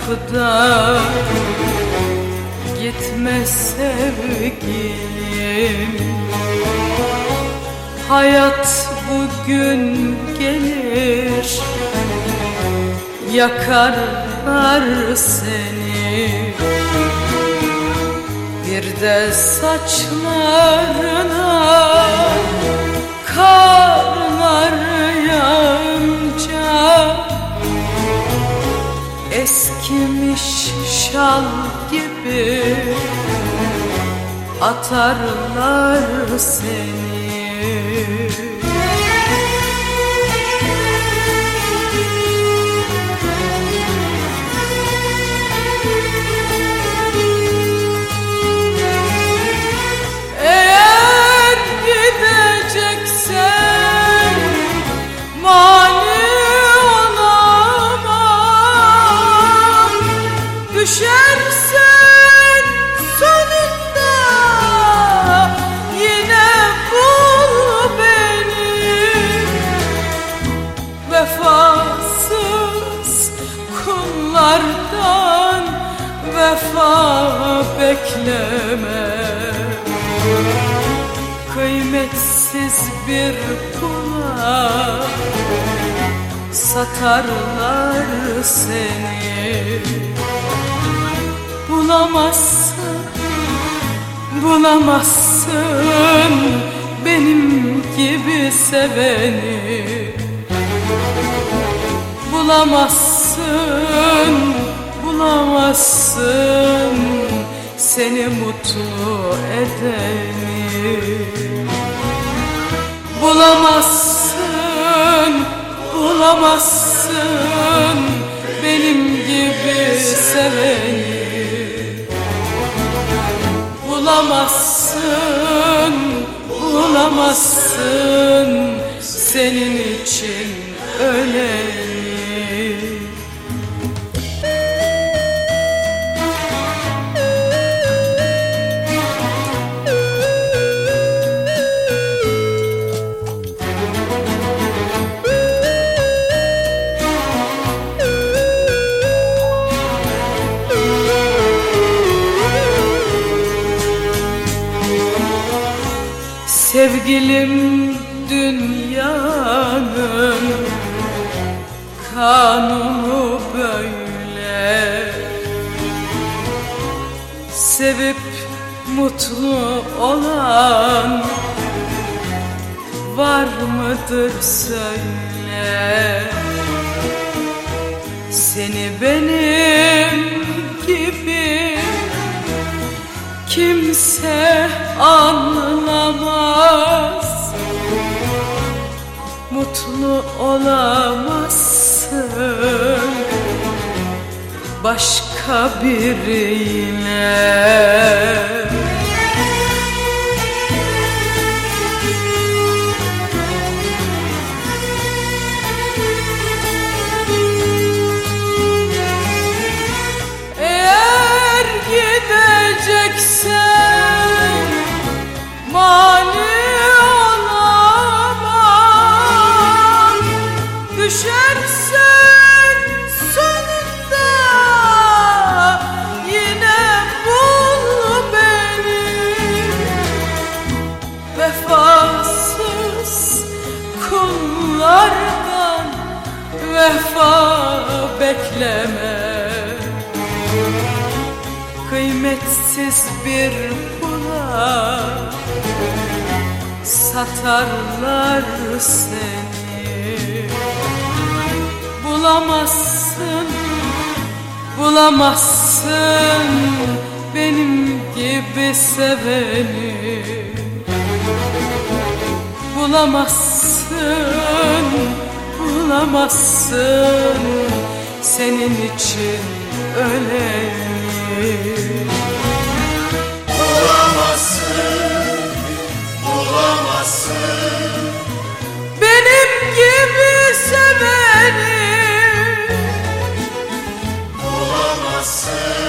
kapıda Gitme sevgilim. Hayat bugün gelir Yakarlar seni. Bir de saçlarına Eskimiş şal gibi Atarlar seni vefa bekleme. Kıymetsiz bir kula Satarlar seni. Bulamazsın, bulamazsın Benim gibi seveni. Bulamazsın, bulamazsın Seni mutlu edeni Bulamazsın, bulamazsın. Benim gibi seveni. Bulamazsın, bulamazsın. Senin için öleni Sevgilim dünyanın kanunu böyle. Sevip mutlu olan var mıdır söyle. Seni benim gibi kimse anlamaz Mutlu olamazsın. Başka biriyle Kıymetsiz bir kula Satarlar seni. Bulamazsın, bulamazsın Benim gibi seveni. Bulamazsın, bulamazsın Senin için öleni Bulamazsın, bulamazsın. Benim gibi seveni Bulamazsın.